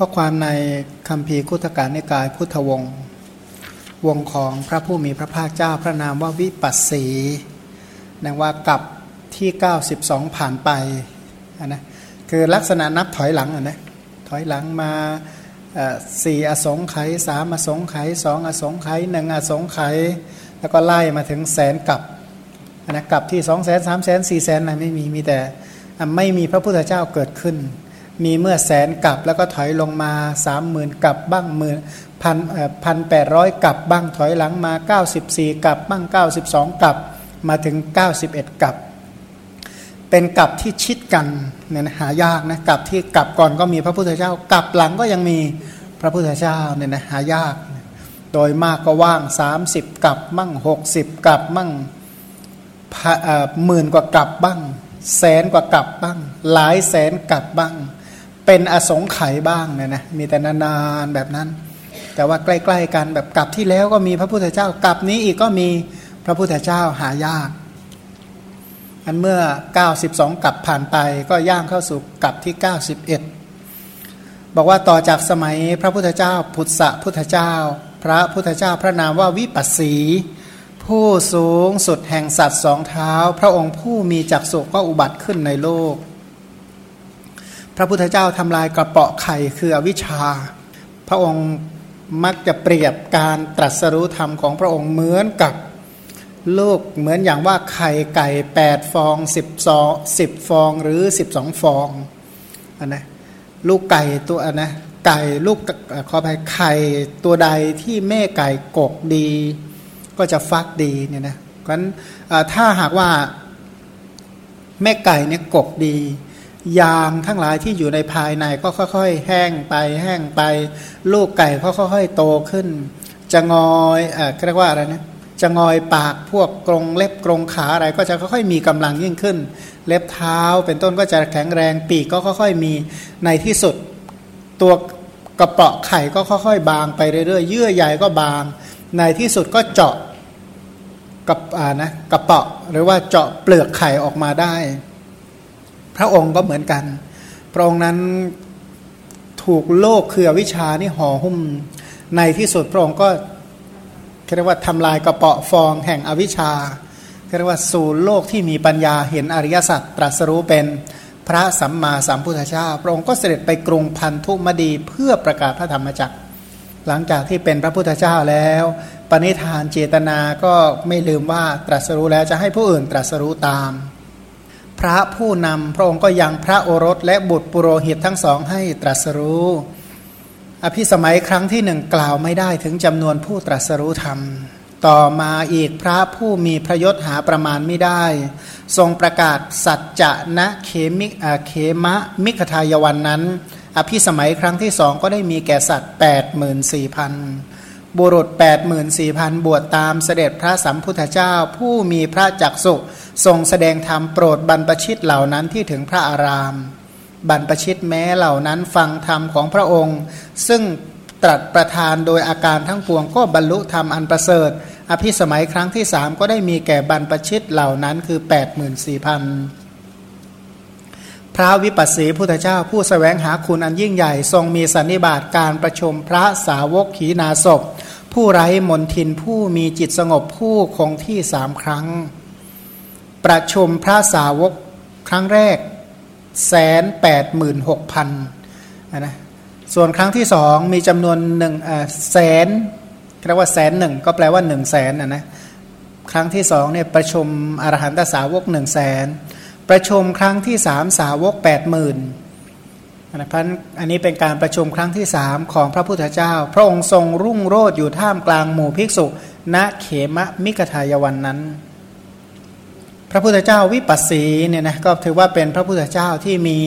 ข้อความในคำพีคุตการในกายพุทธวงศ์วงของพระผู้มีพระภาคเจ้าพระนามว่าวิปัสสีนังว่ากับที่ 92 ผ่านไปนะคือลักษณะนับถอยหลังนะถอยหลังมาสี่อสงไขยสามอสงไขยสองอสงไขยหนึ่งอสงไขยแล้วก็ไล่มาถึงแสนกับนะกับที่สองแสนสามแสนสี่แสนนะไม่มีมีแต่ไม่มีพระพุทธเจ้าเกิดขึ้น มีเมื่อแสนกับแล้วก็ถอยลงมาสามหมื่นกับบ้างหมื่นพันพันแปดร้อยกับบ้างถอยหลังมาเก้าสิบสี่กับบ้างเก้าสิบสองกับมาถึงเก้าสิบเอ็ดกับ เป็นกับที่ชิดกันเนี่ยหายากนะกับที่กับก่อนก็มีพระพุทธเจ้า กับหลังก็ยังมีพระพุทธเจ้าเนี่ยนะหายาก โดยมากก็ว่าง 30 กับมั่ง60 กับมั่งหมื่นกว่ากับบ้าง แสนกว่ากับบ้าง หลายแสนกับบ้าง เป็นอสงไขยบ้างเนี่ยนะมีแต่นานๆแบบนั้น แต่ว่าใกล้ๆกันแบบกลับที่แล้วก็มีพระพุทธเจ้ากลับนี้อีกก็มีพระพุทธเจ้าหายาก อันเมื่อ 92กลับผ่านไปก็ย่างเข้าสู่กลับที่ 91 บอกว่าต่อจากสมัยพระพุทธเจ้าพุทธะพุทธเจ้า พระพุทธเจ้าพระนามว่าวิปัสสี ผู้สูงสุดแห่งสัตว์สองเท้า พระองค์ผู้มีจักสุก็อุบัติขึ้นในโลก พระพุทธเจ้าทำลายกระเปาะไข่คืออวิชชา พระองค์มักจะเปรียบการตรัสรู้ธรรมของพระองค์เหมือนกับลูกเหมือนอย่างว่าไข่ไก่แปดฟองสิบสองสิบฟองหรือสิบสองฟองอันนะลูกไก่ตัวอันนะไก่ลูกขอไปไข่ตัวใดที่แม่ไก่กกดี ก็จะฟักดีเนี่ยนะเพราะฉะนั้นถ้าหากว่าแม่ไก่เนี่ยกบดี ยางทั้งหลายที่อยู่ในภายในก็ค่อย ๆ แห้งไปแห้งไป ลูกไก่ก็ค่อยๆโตขึ้น จะงอยเอ่อเรียกว่าอะไรนะจะงอยปากพวกกรงเล็บกรงขาอะไรก็จะค่อยๆมีกำลังยิ่งขึ้น เล็บเท้าเป็นต้นก็จะแข็งแรงปีกก็ค่อยๆมีในที่สุด ตัวกระเปาะไข่ก็ค่อยๆ บางไปเรื่อยๆเยื่อใยก็บาง ในที่สุดก็เจาะกับอ่านะกระเปาะหรือว่าเจาะเปลือกไข่ออกมาได้ พระองค์ก็เหมือนกัน พระองค์นั้นถูกโลกคือวิชานี่ห่อหุ้มในที่สุดพระองค์ก็เรียกว่าทำลายกระเปาะฟองแห่งอวิชชาเรียกว่าสู่โลกที่มีปัญญาเห็นอริยสัจตรัสรู้เป็นพระสัมมาสัมพุทธเจ้าพระองค์ก็เสด็จไปกรุงพันธุมดีเพื่อประกาศพระธรรมจักร หลังจากที่เป็นพระพุทธเจ้าแล้ว ปณิธานเจตนาก็ไม่ลืมว่าตรัสรู้แล้วจะให้ผู้อื่นตรัสรู้ตาม พระผู้นำพระองค์ก็ยังพระโอรสและบุตรปุโรหิตทั้งสองให้ตรัสรู้ อภิสมัยครั้งที่หนึ่งกล่าวไม่ได้ถึงจำนวนผู้ตรัสรู้ธรรม ต่อมาอีกพระผู้มีพระยศหาประมาณไม่ได้ ทรงประกาศสัจจะนะเขมิเขมะมิขทายวันนั้น อภิสมัยครั้งที่สองก็ได้มีแก่สัตว์ 84,000 บุรุษ 84,000 บวชตามเสด็จพระสัมพุทธเจ้าผู้มีพระจักสุ ทรงแสดงธรรมโปรดบรรพชิตเหล่านั้นที่ถึงพระอาราม บรรพชิตแม้เหล่านั้นฟังธรรมของพระองค์ ซึ่งตรัสประทานโดยอาการทั้งปวงก็บรรลุธรรมอันประเสริฐ อภิสมัยครั้งที่สามก็ได้มีแก่บรรพชิตเหล่านั้นคือ 84,000 พระวิปัสสีพุทธเจ้าผู้สแสวงหาคุณอันยิ่งใหญ่ ทรงมีสันนิบาตการประชุมพระสาวกขีนาศพผู้ไร้มนทินผู้มีจิตสงบผู้คงที่สามครั้ง ประชุมพระสาวกครั้งแรกแสนแปดหมื่นหกพันนะส่วนครั้งที่สองมีจำนวนหนึ่งแสนเรียกว่าแสนหนึ่งก็แปลว่าหนึ่งแสนนะนะครั้งที่สองเนี่ยประชุมอรหันตสาวกหนึ่งแสนประชุมครั้งที่สามสาวกแปดหมื่นนะพันอันนี้เป็นการประชุมครั้งที่สามของพระพุทธเจ้า พระองค์ทรงรุ่งโรดอยู่ท่ามกลางหมู่ภิกษุณเขมะมิกทายวันนั้น พระพุทธเจ้าวิปัสสีเนี่ยนะก็ถือว่าเป็นพระพุทธเจ้าที่มี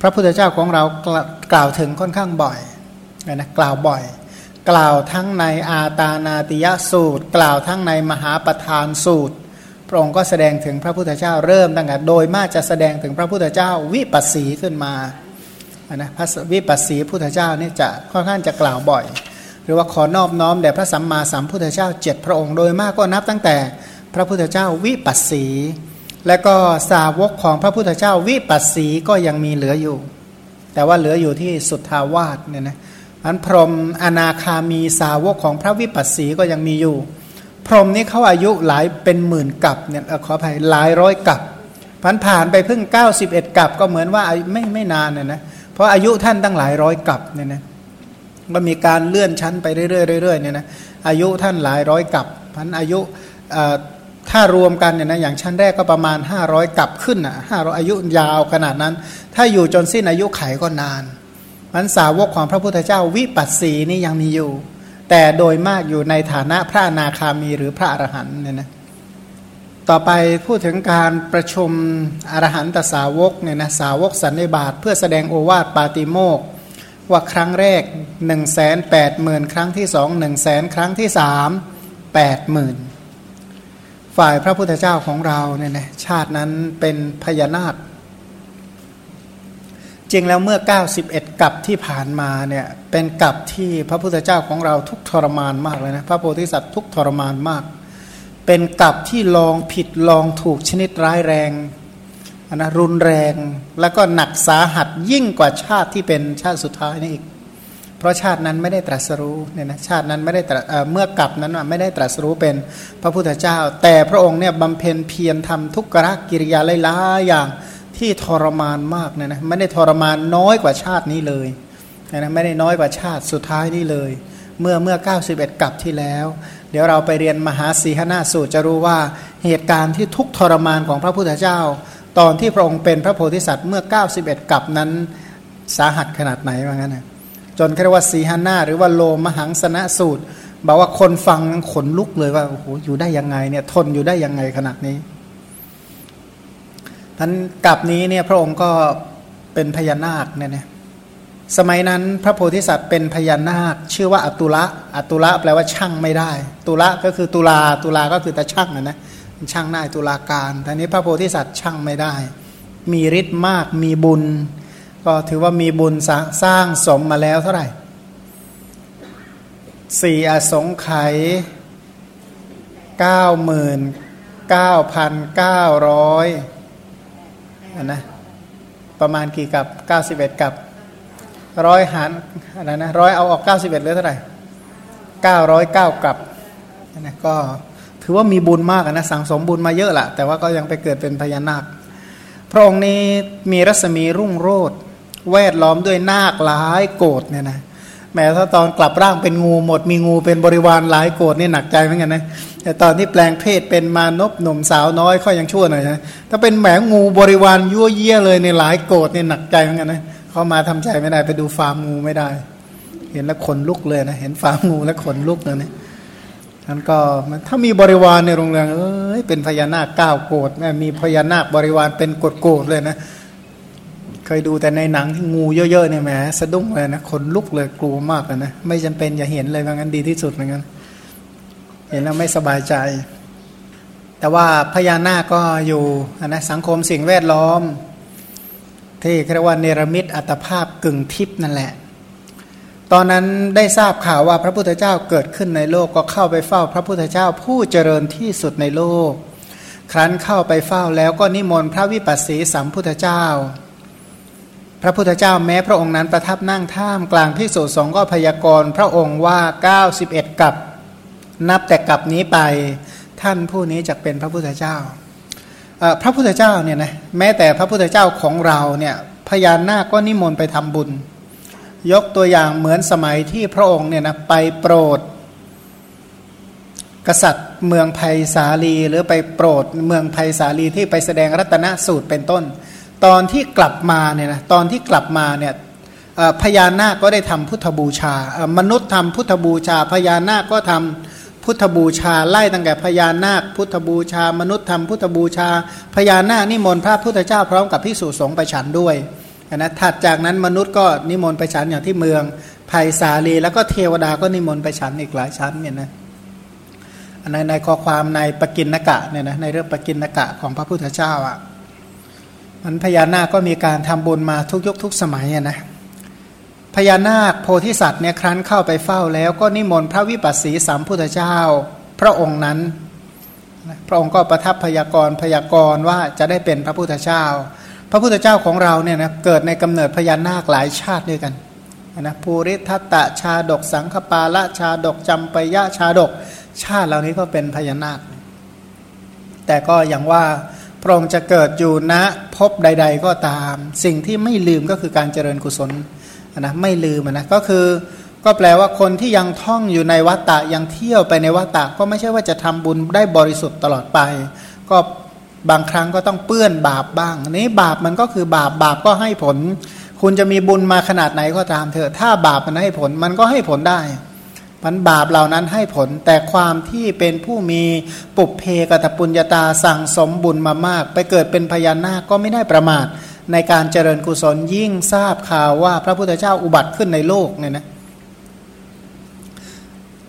พระพุทธเจ้าของเรากล่าวถึงค่อนข้างบ่อยนะกล่าวบ่อย กล่าวทั้งในอาตานาติยสูตร กล่าวทั้งในมหาประธานสูตร พระองค์ก็แสดงถึงพระพุทธเจ้าเริ่มตั้งแต่โดยมากจะแสดงถึงพระพุทธเจ้าวิปัสสีขึ้นมานะพระวิปัสสีพุทธเจ้านี่จะค่อนข้างจะกล่าวบ่อย หรือว่าขอนอบน้อมแด่พระสัมมาสัมพุทธเจ้าเจ็ดพระองค์โดยมากก็นับตั้งแต่ พระพุทธเจ้าวิปัสสี และก็สาวกของพระพุทธเจ้าวิปัสสีก็ยังมีเหลืออยู่ แต่ว่าเหลืออยู่ที่สุทธาวาสเนี่ยนะอันพรหมอนาคามีสาวกของพระวิปัสสีก็ยังมีอยู่ พรหมนี้เขาอายุหลายเป็นหมื่นกับเนี่ยขออภัยหลายร้อยกับผ่านผ่านไปเพิ่ง 91 กับก็เหมือนว่าไม่ไม่นานเนี่ยนะเพราะอายุท่านตั้งหลายร้อยกับเนี่ยนะก็มีการเลื่อนชั้นไปเรื่อยๆเรื่อยๆเนี่ยนะอายุท่านหลายร้อยกับพันอายุ ถ้ารวมกันเนี่ยนะอย่างชั้นแรกก็ประมาณ 500 กับขึ้นอะห้าร้ออายุยาวขนาดนั้น ถ้าอยู่จนสิ้นอายุไขก็นานมันสาวกของพระพุทธเจ้าวิปัสสีนี่ยังมีอยู่ แต่โดยมากอยู่ในฐานะพระนาคามีหรือพระอรหันต์เนี่ยนะต่อไปพูดถึงการประชุมอรหันตสาวกเนี่ยนะสาวกสันนิบาตเพื่อแสดงโอวาทปาติโมกว่าครั้งแรก1นึ่งแสนแปดหมื่นครั้งที่สองหนึ่งแสนครั้งที่สามแปดหมื่น ฝ่ายพระพุทธเจ้าของเราเนี่ยนะชาตินั้นเป็นพญานาค จริงแล้วเมื่อ 91กับที่ผ่านมาเนี่ยเป็นกับที่พระพุทธเจ้าของเราทุกทรมานมากเลยนะพระโพธิสัตว์ทุกทรมานมาก เป็นกับที่ลองผิดลองถูกชนิดร้ายแรงนะรุนแรงแล้วก็หนักสาหัสยิ่งกว่าชาติที่เป็นชาติสุดท้ายนี่อีก เพราะชาตินั้นไม่ได้ตรัสรู้เนี่ยนะชาตินั้นไม่ได้เมื่อกลับนั้นไม่ได้ตรัสรู้เป็นพระพุทธเจ้า แต่พระองค์เนี่ยบำเพ็ญเพียรทำทุกขกิริยาหลายๆอย่างที่ทรมานมากเนี่ยนะไม่ได้ทรมานน้อยกว่าชาตินี้เลยนะไม่ได้น้อยกว่าชาติสุดท้ายนี้เลย เมื่อเมื่อ 91กลับที่แล้ว เดี๋ยวเราไปเรียนมหาสีหนาสูตรจะรู้ว่าเหตุการณ์ที่ทุกทรมานของพระพุทธเจ้า ตอนที่พระองค์เป็นพระโพธิสัตว์เมื่อ 91กลับนั้นสาหัสขนาดไหนว่างั้นนะ นเรียกว่าสีหนาหรือว่าโลมหังสนะสูตรบอกว่าคนฟังขนลุกเลยว่าโอ้โหอยู่ได้ยังไงเนี่ยทนอยู่ได้ยังไงขนาดนี้ท่านกับนี้เนี่ยพระองค์ก็เป็นพญานาคเนี่ยนะสมัยนั้นพระโพธิสัตว์เป็นพญานาค ชื่อว่าอตุละอตุละแปลว่าช่างไม่ได้ ตุละก็คือตุลาตุลาก็คือตาช่างนะนะช่างได้ตุลาการแต่นี้พระโพธิสัตว์ช่างไม่ได้ มีฤทธิ์มากมีบุญ ก็ถือว่ามีบุญสร้างสมมาแล้วเท่าไหร่สี่อสงไขยเก้าหมื่นเก้าพันเก้าร้อยนะประมาณกี่กับเก้าสิบเอ็ดกับร้อยหารอะไรนะร้อยเอาออกเก้าสิบเอ็ดเหลือเท่าไหร่เก้าร้อยเก้ากับนะก็ถือว่ามีบุญมากนะสังสมบุญมาเยอะแหละแต่ว่าก็ยังไปเกิดเป็นพญานาคพระองค์นี้มีรัศมีรุ่งโรด แวดล้อมด้วยนาคหลายโกดเนี่ยนะแม้ถ้าตอนกลับร่างเป็นงูหมด มีงูเป็นบริวารหลายโกดนี่หนักใจเหมือนกันนะแต่ตอนที่แปลงเพศเป็นมานพหนุ่มสาวน้อยค่อยยังชั่วหน่อยนะถ้าเป็นแหมงูบริวารยั่วเยี่ยเลยในหลายโกดนี่หนักใจเหมือนกันนะเขามาทำใจไม่ได้ไปดูฟาร์มงูไม่ได้ เห็นแล้วขนลุกเลยนะเห็นฟาร์มงูแล้วขนลุกเลยนะนั้นก็ถ้ามีบริวารในโรงเรียนเอ้ยเป็นพญานาคเก้าโกดแม่มีพญานาคบริวารเป็นโกดโกดเลยนะ เคยดูแต่ในหนังที่งูเยอะๆเนี่ยแหมสะดุ้งเลยนะขนลุกเลยกลัวมากเลยนะไม่จำเป็นอย่าเห็นเลยว่างั้นดีที่สุดเหมือนกันเห็นแล้วไม่สบายใจ แต่ว่าพญานาคก็อยู่นะสังคมสิ่งแวดล้อม ที่เรียกว่าเนรมิตอัตภาพกึ่งทิพนั่นแหละ ตอนนั้นได้ทราบข่าวว่าพระพุทธเจ้าเกิดขึ้นในโลกก็เข้าไปเฝ้า พระพุทธเจ้าผู้เจริญที่สุดในโลก ครั้นเข้าไปเฝ้าแล้วก็นิมนต์พระวิปัสสีสัมพุทธเจ้า พระพุทธเจ้าแม้พระองค์นั้นประทับนั่งท่ามกลางพิสุสงก็พยากรณ์พระองค์ว่า 91 กับ นับแต่กับนี้ไปท่านผู้นี้จะเป็นพระพุทธเจ้า พระพุทธเจ้าเนี่ยนะแม้แต่พระพุทธเจ้าของเราเนี่ยพญานาคก็นิมนต์ไปทำบุญ ยกตัวอย่างเหมือนสมัยที่พระองค์เนี่ยนะไปโปรด กษัตริย์เมืองไผ่สาลีหรือไปโปรดเมืองไผ่สาลีที่ไปแสดงรัตนสูตรเป็นต้น ตอนที่กลับมาเนี่ยนะตอนที่กลับมาเนี่ยพญานาคก็ได้ทำพุทธบูชามนุษย์ทำพุทธบูชา พญานาคก็ทำพุทธบูชาไล่ตั้งแต่พญานาค พุทธบูชา มนุษย์ทำพุทธบูชา พญานาคนิมนต์พระพุทธเจ้าพร้อมกับพิสุสงฆ์ไปฉันด้วยนะถัดจากนั้นมนุษย์ก็นิมนต์ไปฉันอย่างที่เมืองไผ่สาลี แล้วก็เทวดาก็นิมนต์ไปฉันอีกหลายชั้นเนี่ยนะในในข้อความในปกินนกะเนี่ยนะในเรื่องปกินนกะของพระพุทธเจ้าอะ มันพญานาคก็มีการทำบุญมาทุกยุคทุกสมัยนะพญานาคโพธิสัตว์เนี่ยครั้นเข้าไปเฝ้าแล้วก็นิมนต์พระวิปัสสีสามพุทธเจ้า พระองค์นั้น พระองค์ก็ประทับพยากรพยากรว่าจะได้เป็นพระพุทธเจ้า พระพุทธเจ้าของเราเนี่ยนะเกิดในกำเนิดพญานาคหลายชาติด้วยกันนะภูริทัตตะชาดกสังคปาละชาดกจำปยะชาดก ชาติเหล่านี้ก็เป็นพญานาค แต่ก็อย่างว่า พระองค์จะเกิดอยู่ณพบใด ๆ ก็ตาม สิ่งที่ไม่ลืมก็คือการเจริญกุศลนะไม่ลืมนะก็คือ ก็แปลว่าคนที่ยังท่องอยู่ในวัฏฏะยังเที่ยวไปในวัฏฏะก็ไม่ใช่ว่าจะทำบุญได้บริสุทธิ์ตลอดไป ก็บางครั้งก็ต้องเปื้อนบาปบ้างนนี้บาปมันก็คือบาปบาปก็ให้ผล คุณจะมีบุญมาขนาดไหนก็ตามเถอะถ้าบาปมันให้ผลมันก็ให้ผลได้ มันบาปเหล่านั้นให้ผลแต่ความที่เป็นผู้มีปุเพกตปุญญาตาสั่งสมบุญมามาก ไปเกิดเป็นพญานาคก็ไม่ได้ประมาท ในการเจริญกุศลยิ่งทราบข่าวว่าพระพุทธเจ้าอุบัติขึ้นในโลกเนี่ยนะ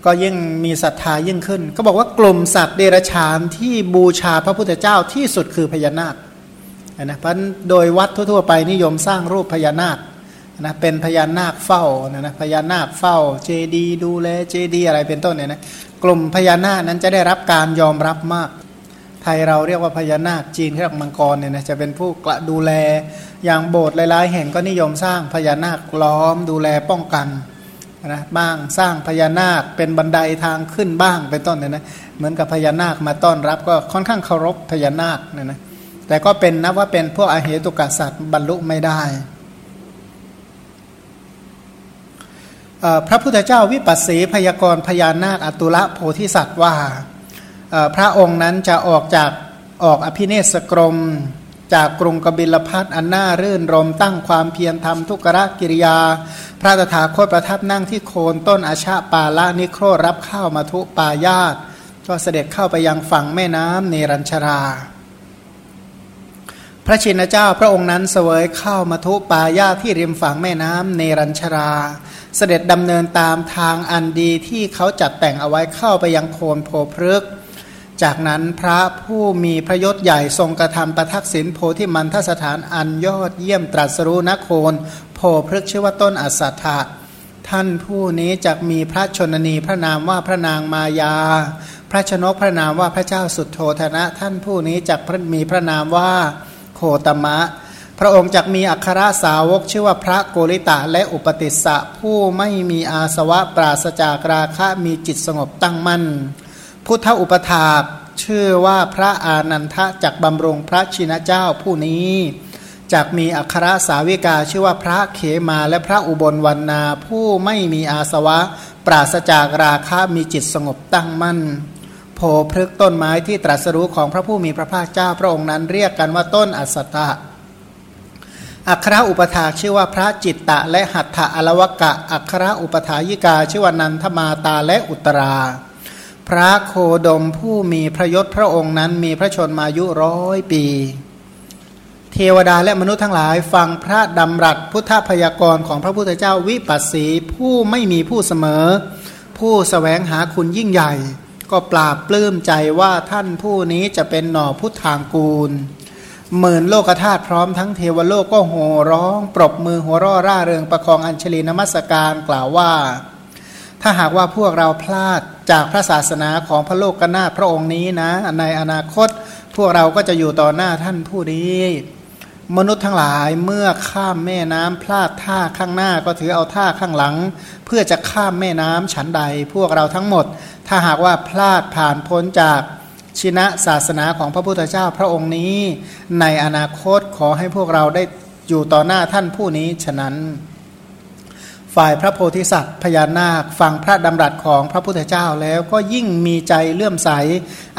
ก็ยิ่งมีศรัทธายิ่งขึ้น ก็บอกว่ากลุ่มสัตว์เดรัจฉานที่บูชาพระพุทธเจ้าที่สุดคือพญานาคนะเพราะโดยวัดทั่วๆไปนิยมสร้างรูปพญานาค นะเป็นพญานาคเฝ้านะนะพญานาคเฝ้าเจดีดูแลเจดีอะไรเป็นต้นเนี่ยนะกลุ่มพญานาคนั้นจะได้รับการยอมรับมาก ไทยเราเรียกว่าพญานาคจีนเรียกมังกรเนี่ยนะจะเป็นผู้กระดูแลอย่างโบสถ์หลายๆ แห่งก็นิยมสร้างพญานาคล้อมดูแลป้องกันนะบ้างสร้างพญานาคเป็นบันไดทางขึ้นบ้างเป็นต้นเนี่ยนะเหมือนกับพญานาคมาต้อนรับก็ค่อนข้างเคารพพญานาคเนี่ยนะแต่ก็เป็นนับว่าเป็นพวกอาเหตุกะสัตว์บรรลุไม่ได้ พระพุทธเจ้าวิปัสสีพยากรพญานาคอตุละโพธิสัตว์ว่าพระองค์นั้นจะออกจากออกอภิเนศกรม จากกรุงกบิลพัทอันน่ารื่นรมตั้งความเพียรทำทุกรกิริยา พระตถาคตประทับนั่งที่โคนต้นอาชาปาละนิโครรับข้าวมาทุปายาตก็เสด็จเข้าไปยังฝั่งแม่น้ำเนรัญชรา พระชินเจ้าพระองค์นั้นเสวยข้าวมาทุปายาที่ริมฝั่งแม่น้ำเนรัญชรา เสด็จดำเนินตามทางอันดีที่เขาจัดแต่งเอาไว้เข้าไปยังโคนโพพฤกจากนั้นพระผู้มีพระยศใหญ่ทรงกระทำประทักษิณโพธิมันทสถานอันยอดเยี่ยมตรัสรู้นโคน โพพฤกชื่อว่าต้นอัสสัทธะท่านผู้นี้จะมีพระชนนีพระนามว่าพระนางมายา พระชนกพระนามว่าพระเจ้าสุดโทธนะ ท่านผู้นี้จะมีพระนามว่าโคตมะ พระองค์จักมีอัครสาวกชื่อว่าพระโกริตะและอุปติสสะผู้ไม่มีอาสวะปราศจากราคะมีจิตสงบตั้งมั่น พุทธอุปถาชื่อว่าพระอานันทะจักบำรงพระชินเจ้าผู้นี้จักมีอัครสาวิกาชื่อว่าพระเขมาและพระอุบลวันนาผู้ไม่มีอาสวะ ปราศจากราคะมีจิตสงบตั้งมั่นโพพฤกต้นไม้ที่ตรัสรู้ของพระผู้มีพระภาคเจ้าพระองค์นั้นเรียกกันว่าต้นอัสสตะ อัครอุปถาชื่อว่าพระจิตตะและหัตถะอลวกะ อัครอุปถายิกาชื่อว่านันทมาตาและอุตรา พระโคดมผู้มีพระยศพระองค์นั้นมีพระชนมายุร้อยปี เทวดาและมนุษย์ทั้งหลายฟังพระดำรัสพุทธพยากรของพระพุทธเจ้าวิปัสสีผู้ไม่มีผู้เสมอ ผู้สแสวงหาคุณยิ่งใหญ่ ก็ปราบปลื้มใจว่าท่านผู้นี้จะเป็นหน่อพุทธางกูล หมื่นโลกธาตุพร้อมทั้งเทวโลกก็โห่ร้อง ปรบมือหัวร่อร่าเริงประคองอัญชลีนมัสการกล่าวว่า ถ้าหากว่าพวกเราพลาดจากพระศาสนาของพระโลกกนาพระองค์นี้นะ ในอนาคตพวกเราก็จะอยู่ต่อหน้าท่านผู้นี้มนุษย์ทั้งหลายเมื่อข้ามแม่น้ำพลาดท่าข้างหน้าก็ถือเอาท่าข้างหลัง เพื่อจะข้ามแม่น้ำฉันใด พวกเราทั้งหมด ถ้าหากว่าพลาดผ่านพ้นจาก ชินะศาสนาของพระพุทธเจ้าพระองค์นี้ ในอนาคตขอให้พวกเราได้อยู่ต่อหน้าท่านผู้นี้ฉะนั้น ฝ่ายพระโพธิสัตว์พญานาคฟังพระดำรัสของพระพุทธเจ้าแล้วก็ยิ่งมีใจเลื่อมใส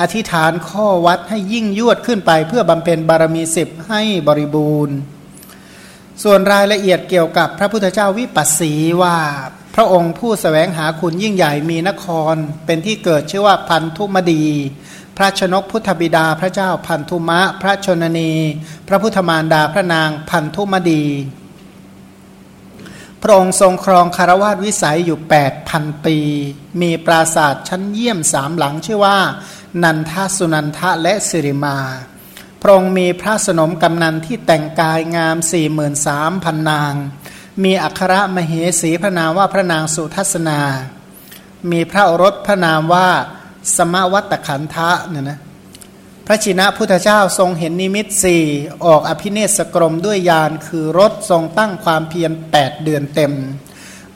อธิษฐานข้อวัดให้ยิ่งยวดขึ้นไปเพื่อบำเพ็ญบารมีสิบให้บริบูรณ์ ส่วนรายละเอียดเกี่ยวกับพระพุทธเจ้าวิปัสสีว่าพระองค์ผู้สแสวงหาคุณยิ่งใหญ่มีนคร เป็นที่เกิดชื่อว่าพันธุมดี พระชนกพุทธบิดาพระเจ้าพันธุมะ พระชนนี พระพุทธมารดาพระนางพันธุมดี พระองค์ทรงครองคารวาสวิสัยอยู่8พันปี มีปราสาทชั้นเยี่ยมสามหลังชื่อว่า นันทสุนันทะและสิริมา พระองค์มีพระสนมกำนันที่แต่งกายงามสี่หมื่นสามพันนาง มีอัครมเหสีพระนามว่าพระนางสุทัศนา มีพระโอรสพระนามว่า สมวัตขันทะเนี่ยนะพระชินะพุทธเจ้าทรงเห็นนิมิตสี่ออกอภิเนศกรมด้วยยานคือรถทรงตั้งความเพียรแปดเดือนเต็ม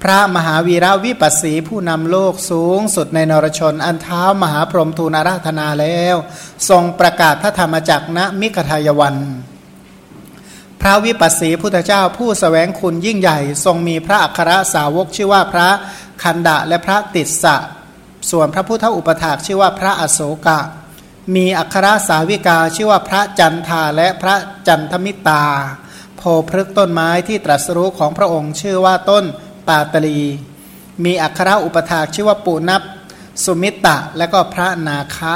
พระมหาวีระวิปัสสีผู้นำโลกสูงสุดในนรชน อันเท้ามหาพรหมทูลอาราธนาแล้ว ทรงประกาศพระธรรมจักรณมิกทายวัน พระวิปัสสีพุทธเจ้าผู้สแสวงคุณยิ่งใหญ่ ทรงมีพระอัครสาวกชื่อว่าพระคันดะและพระติสสะ ส่วนพระพุทธอุปถากชื่อว่าพระอโศกะ มีอัครสาวิกาชื่อว่าพระจันทาและพระจันทมิตา โพพฤกต้นไม้ที่ตรัสรู้ของพระองค์ชื่อว่าต้นปาตลี มีอัครอุปถากชื่อว่าปุนับสุมิตะและก็พระนาคะ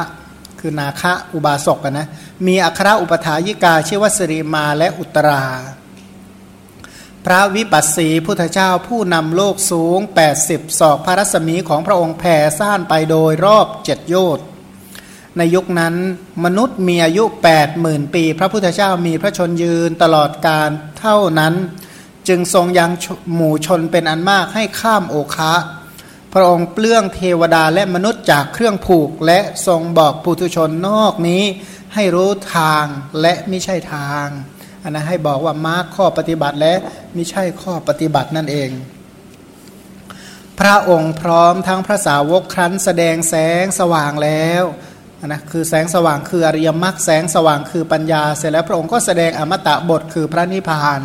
คือนาคะอุบาสกนะ มีอัครอุปถายิกาชื่อว่าสิริมาและอุตรา พระวิปัสสีพุทธเจ้าผู้นำโลกสูง 80 ศอกพระรัศมีของพระองค์แผ่ซ่านไปโดยรอบเจ็ดโยชน์ในยุคนั้นมนุษย์มีอายุ 80,000 ปี พระพุทธเจ้ามีพระชนยืนตลอดการเท่านั้น จึงทรงยังหมู่ชนเป็นอันมากให้ข้ามโอคะ พระองค์เปลื้องเทวดาและมนุษย์จากเครื่องผูกและทรงบอกปุถุชนนอกนี้ให้รู้ทางและไม่ใช่ทาง อันนั้นให้บอกว่ามาร์คข้อปฏิบัติและไม่ใช่ข้อปฏิบัตินั่นเอง พระองค์พร้อมทั้งพระสาวกครั้นแสดงแสงสว่างแล้วนะคือแสงสว่างคืออริยมรรคแสงสว่างคือปัญญา เสร็จแล้วพระองค์ก็แสดงอมตะบทคือพระนิพพาน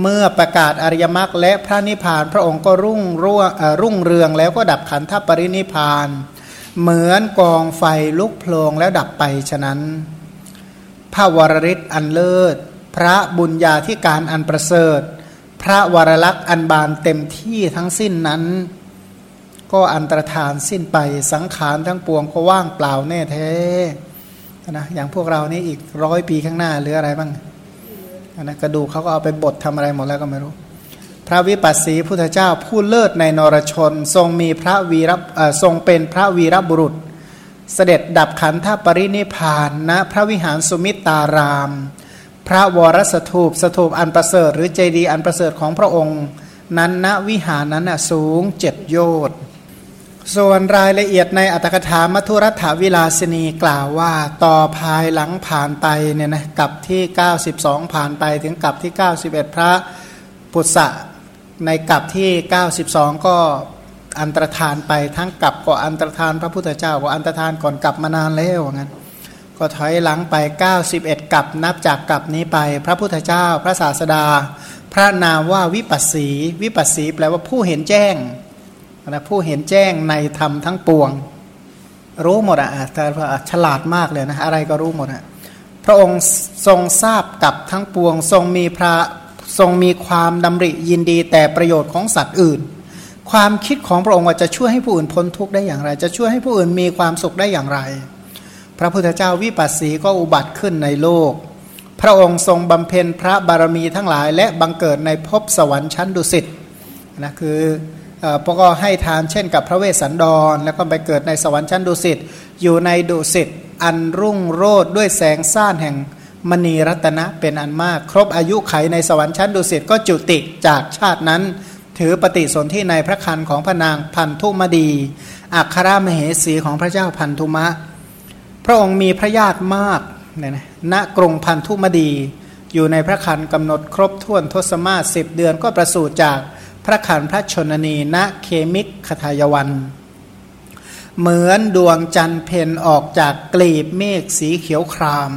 เมื่อประกาศอริยมรรคและพระนิพพาน พระองค์ก็รุ่งรุ่งรุ่งเรืองแล้วก็ดับขันธปรินิพพาน เหมือนกองไฟลุกโพลงแล้วดับไปฉะนั้นพระวรริศอันเลิศ พระบุญญาธิการอันประเสริฐ พระวรลักษณ์อันบานเต็มที่ทั้งสิ้นนั้น ก็อันตรธานสิ้นไปสังขารทั้งปวงก็ว่างเปล่าแน่แท้นะอย่างพวกเรานี่อีกร้อยปีข้างหน้าหรืออะไรบ้างนะกระดูกเขาก็เอาไปบดทำอะไรหมดแล้วก็ไม่รู้ พระวิปัสสีพุทธเจ้าผู้เลิศในนรชน ทรงมีพระวีรทรงเป็นพระวีรบุรุษ เสด็จดับขันธปรินิพานณนะพระวิหารสุมิตาราม พระวรสถูปสถูปอันประเสริฐ หรือเจดีย์อันประเสริฐของพระองค์ นั้นณวิหารนั้นสูงเจ็ดโยชน์ส่วนรายละเอียดในอัตถกถามัทุรัฐวิลาสนีกล่าวว่าต่อภายหลังผ่านไปเนี่ยนะกับที่ 92 ผ่านไปถึงกับที่ 91 พระปุษะในกับที่ 92 ก็อันตรธานไปทั้งกับก็อันตรธานพระพุทธเจ้าก็อันตรธานก่อนกลับมานานแล้วงั้น ก็ถอยหลังไป 91 กับนับจากกับนี้ไป พระพุทธเจ้าพระศาสดา พระนามว่าวิปัสสี วิปัสสีแปลว่าผู้เห็นแจ้งนะผู้เห็นแจ้งในธรรมทั้งปวง รู้หมดอะแต่ฉลาดมากเลยนะอะไรก็รู้หมดอะพระองค์ทรงทราบกับทั้งปวง ทรงมีพระทรงมีความดำริยินดีแต่ประโยชน์ของสัตว์อื่น ความคิดของพระองค์ว่าจะช่วยให้ผู้อื่นพ้นทุกข์ได้อย่างไร จะช่วยให้ผู้อื่นมีความสุขได้อย่างไร พระพุทธเจ้าวิปัสสีก็อุบัติขึ้นในโลก พระองค์ทรงบำเพ็ญพระบารมีทั้งหลาย และบังเกิดในภพสวรรค์ชั้นดุสิตนะคือพระก็ให้ทานเช่นกับพระเวสสันดร แล้วก็ไปเกิดในสวรรค์ชั้นดุสิตอยู่ในดุสิตอันรุ่งโรดด้วยแสงซ่านแห่งมณีรัตนะเป็นอันมาก ครบอายุไขในสวรรค์ชั้นดุสิตก็จุติจากชาตินั้น ถือปฏิสนธิในพระคันของพระนางพันธุมดี อัครมเหสีของพระเจ้าพันธุมะ ระองค์มีพระญาติมากเนี่ยนะณกรุงพันธุมดี อยู่ในพระคันกำหนดครบถ้วนทศมาสิบเดือนก็ประสูติจากพระคันพระชนนีณเคมิกคทายวัน เหมือนดวงจันทร์เพนออกจากกลีบเมฆสีเขียวคราม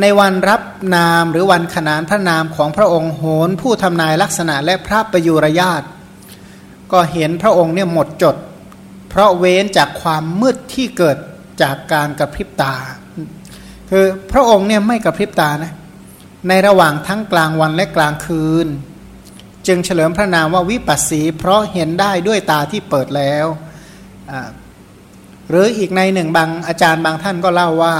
ในวันรับนามหรือวันขนานพระนามของพระองค์โหนผู้ทำนายลักษณะและพระประยุรญาตก็เห็นพระองค์เนี่ยหมดจด เพราะเว้นจากความมืดที่เกิด จากการกระพริบตา คือพระองค์เนี่ยไม่กระพริบตานะในระหว่างทั้งกลางวันและกลางคืน จึงเฉลิมพระนามว่าวิปัสสี เพราะเห็นได้ด้วยตาที่เปิดแล้วหรืออีกในหนึ่งบางอาจารย์บางท่านก็เล่าว่า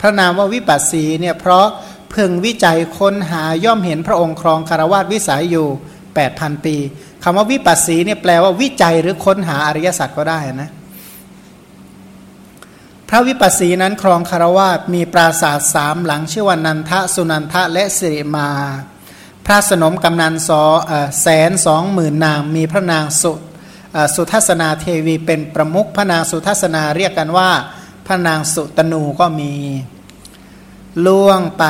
พระนามว่าวิปัสสีเนี่ยเพราะเพึงวิจัยค้นหาย่อมเห็นพระองค์ครองคารวาสวิสัยอยู่ 8,000 ปีคำว่าวิปัสสีเนี่ยแปลว่าวิจัยหรือค้นหาอริยสัจก็ได้นะ พระวิปัสสีนั้นครองคารวาสมีปราสาทสามหลังชื่อว่านันทะสุนันทะและสิริมา พระสนมกำนันสอแสนสองหมื่นนางมีพระนางสุสุทัศนาเทวีเป็นประมุขพระนางสุทัศนาเรียกกันว่า พระนางสุตนูก็มี ล่วงไป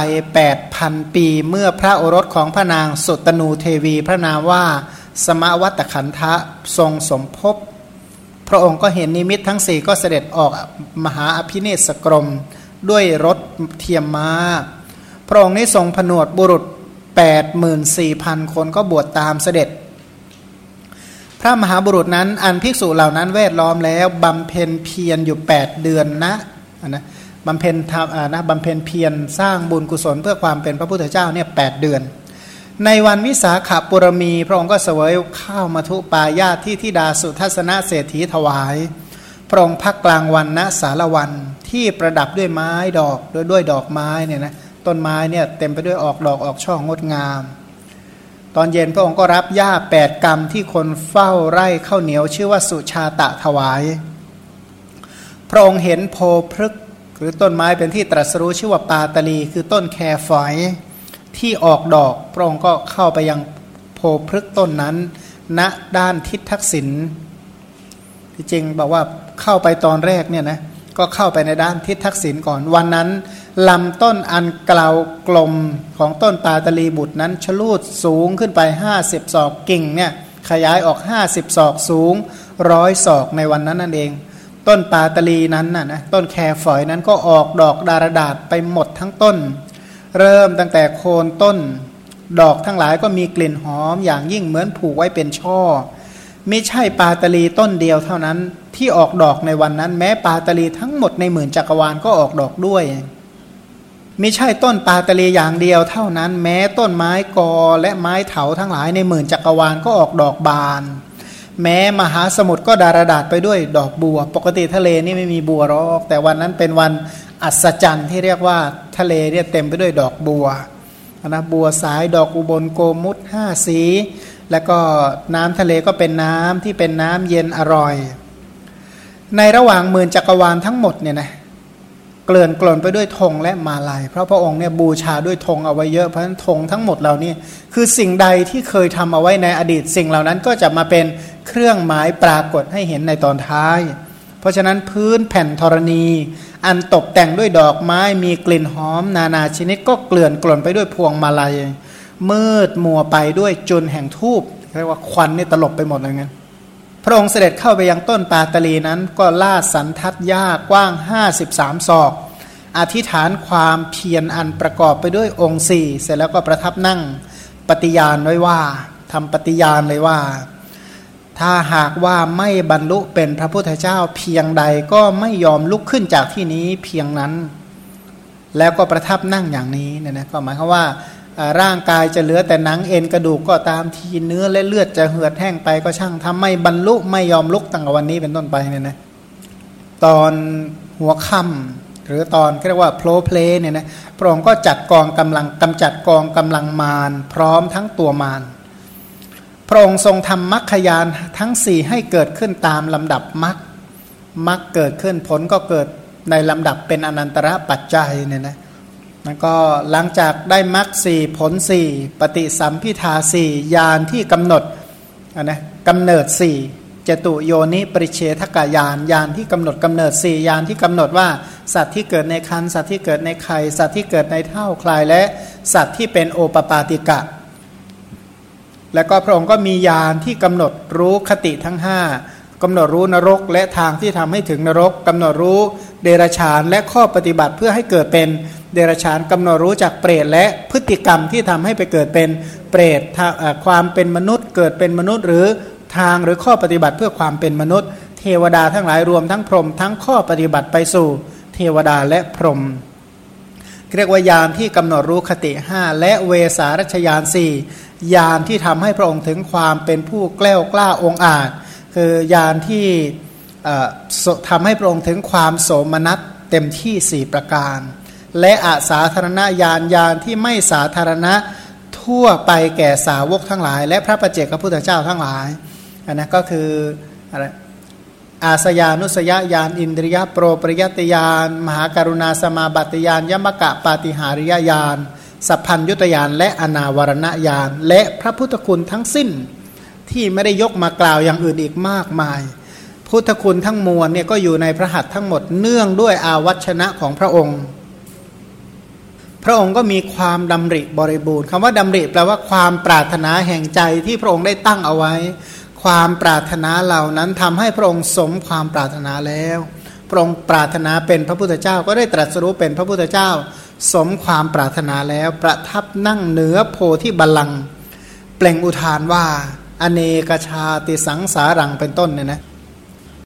8,000ปีเมื่อพระโอรสของพระนางสุตนูเทวี พระนามว่าสมวัตขันธะทรงสมภพ พระองค์ก็เห็นนิมิตทั้งสี่ก็เสด็จออกมหาอภินิสกรม ด้วยรถเทียมมา้า พระองค์นี้ทรงผนวดบุรุษ 84,000 คนก็บวชตามเสด็จ พระมหาบุรุษนั้นอันภิกษุเหล่านั้นแวดล้อมแล้วบำเพ็ญเพียรอยู่ 8 เดือนนะนะบำเพ็ญทำนะบำเพ็ญเพียรสร้างบุญกุศลเพื่อความเป็นพระพุทธเจ้าเนี่ยแเดือน ในวันวิสาขาปุรมีพระองค์ก็เสวยข้าวมาทุปายาที่ทิดาสุทัศนเศรษฐีถวาย พระองค์พักกลางวันณสารวันที่ประดับด้วยไม้ดอกด้วยด้วยดอกไม้เนี่ยนะต้นไม้เนี่ยเต็มไปด้วยออกดอกออกช่องงดงาม ตอนเย็นพระองค์ก็รับหญ้าแปดกรรมที่คนเฝ้าไร่ข้าวเหนียวชื่อว่าสุชาตะถวาย พระองค์เห็นโพพฤกหรือต้นไม้เป็นที่ตรัสรู้ชื่อว่าปาตลีคือต้นแครฝอย ที่ออกดอกพระองค์ก็เข้าไปยังโพพฤกต้นนั้น ณด้านทิศทักษิณที่จริงบอกว่าเข้าไปตอนแรกเนี่ยนะก็เข้าไปในด้านทิศทักษิณก่อนวันนั้นลำต้นอันกล่าวกลมของต้นปาตลีบุตรนั้นชลูดสูงขึ้นไป 50 ศอกกิ่งเนี่ยขยายออก 50 ศอกสูงร้อยศอกในวันนั้นนั่นเอง ต้นปาตลีนั้นน่ะนะต้นแครฝอยนั้นก็ออกดอกดารดาษไปหมดทั้งต้น เริ่มตั้งแต่โคนต้น ดอกทั้งหลายก็มีกลิ่นหอมอย่างยิ่งเหมือนผูกไว้เป็นช่อ ไม่ใช่ปาตลีต้นเดียวเท่านั้นที่ออกดอกในวันนั้น แม้ปาตลีทั้งหมดในหมื่นจักรวาลก็ออกดอกด้วยไม่ใช่ต้นปาตลีอย่างเดียวเท่านั้น แม้ต้นไม้กอและไม้เถาทั้งหลายในหมื่นจักรวาลก็ออกดอกบาน แม้มหาสมุทรก็ดารดาษไปด้วยดอกบัว ปกติทะเลนี่ไม่มีบัวหรอก แต่วันนั้นเป็นวัน อัศจรรย์ที่เรียกว่าทะเลเนี่ยเต็มไปด้วยดอกบัวนะบัวสายดอกอุบลโกมุตห้าสี แล้วก็น้ำทะเลก็เป็นน้ำที่เป็นน้ำเย็นอร่อย ในระหว่างหมื่นจักรวาลทั้งหมดเนี่ยนะเกลื่อนกล่นไปด้วยธงและมาลาย เพราะพระองค์เนี่ยบูชาด้วยธงเอาไว้เยอะเพราะฉะนั้นธงทั้งหมดเหล่านี้คือสิ่งใดที่เคยทำเอาไว้ในอดีตสิ่งเหล่านั้นก็จะมาเป็นเครื่องหมายปรากฏให้เห็นในตอนท้าย เพราะฉะนั้นพื้นแผ่นธรณี อันตกแต่งด้วยดอกไม้มีกลิ่นหอม นานาชนิดก็เกลื่อนกล่นไปด้วยพวงมาลัยมืดมัวไปด้วยจุนแห่งทูบเรียกว่าควันนี่ตลบไปหมดเลยงั้นพระองค์เสด็จเข้าไปยังต้นปาตลีนั้นก็ล่าสันทัดหญ้ากว้าง 53 ศอก อธิษฐานความเพียรอันประกอบไปด้วยองค์สี่เสร็จแล้วก็ประทับนั่งปฏิญาณไว้ว่าทำปฏิญาณเลยว่า ถ้าหากว่าไม่บรรลุเป็นพระพุทธเจ้าเพียงใดก็ไม่ยอมลุกขึ้นจากที่นี้เพียงนั้น แล้วก็ประทับนั่งอย่างนี้เนี่ยนะก็หมายความว่าร่างกายจะเหลือแต่หนังเอ็นกระดูกก็ตามทีเนื้อและเลือดจะเหือดแห้งไปก็ช่างทำไม่บรรลุไม่ยอมลุกตั้งแต่วันนี้เป็นต้นไปเนี่ยนะตอนหัวค่ำหรือตอนเรียกว่าโพลเพลเนี่ยนะพระองค์ก็จัดกองกำลังกำจัดกองกำลังมารพร้อมทั้งตัวมาร พระองค์ทรงทำมรรคยานทั้งสี่ให้เกิดขึ้นตามลำดับมรรคมรรคเกิดขึ้นผลก็เกิดในลำดับเป็นอนันตระปัจจัยเนี่ยนะมันก็หลังจากได้มรรคสี่ผลสี่ปฏิสัมพิทาสี่ยานที่กำหนดนะกำเนิดสี่จตุโยนิปริเชทกายานยานที่กำหนดกำเนิดสี่ยานที่กำหนดว่าสัตว์ที่เกิดในคันสัตว์ที่เกิดในไข่สัตว์ที่เกิดในเท่าคลายและสัตว์ที่เป็นโอปปาติกะ แล้วก็พระองค์ก็มียานที่กำหนดรู้คติทั้งห้ากำหนดรู้นรกและทางที่ทำให้ถึงนรกกำหนดรู้เดรชานและข้อปฏิบัติเพื่อให้เกิดเป็นเดรชานกำหนดรู้จากเปรตและพฤติกรรมที่ทำให้ไปเกิดเป็นเปรตความเป็นมนุษย์ เกิดเป็นมนุษย์ หรือทางหรือข้อปฏิบัติเพื่อความเป็นมนุษย์ เทวดาทั้งหลายรวมทั้งพรหมทั้งข้อปฏิบัติไปสู่ เทวดาและพรหม เรียกว่ายานที่กำหนดรู้คติห้าและเวสารัชยานสี่ยานที่ทำให้พระองค์ถึงความเป็นผู้แกล้วกล้าองอาจ คือยานที่ทำให้พระองค์ถึงความโสมนัสเต็มที่สี่ประการ และอาสาธารณญาณญาณที่ไม่สาธารณะทั่วไปแก่สาวกทั้งหลาย และพระประเจกพระพุทธเจ้าทั้งหลายอันนั้นก็คืออะไร อาสยานุสยญาณอินทรียโปรปริยติญาณมหาการุณาสมาบัติญาณยมกะปาติหาริยญาณสัพพัญยุตยานและอนาวรณญาณและพระพุทธคุณทั้งสิ้นที่ไม่ได้ยกมากล่าวอย่างอื่นอีกมากมาย พุทธคุณทั้งมวลเนี่ยก็อยู่ในพระหัตถ์ทั้งหมดเนื่องด้วยอาวัชนะของพระองค์ พระองค์ก็มีความดำริบริบูรณ์คำว่าดำริแปลว่าความปรารถนาแห่งใจที่พระองค์ได้ตั้งเอาไว้ ความปรารถนาเหล่านั้นทำให้พระองค์สมความปรารถนาแล้ว พระองค์ปรารถนาเป็นพระพุทธเจ้าก็ได้ตรัสรู้เป็นพระพุทธเจ้า สมความปรารถนาแล้ว ประทับนั่งเหนือโพธิบัลลังก์เปล่งอุทานว่า อเนกชาติสังสารังเป็นต้นเนี่ยนะ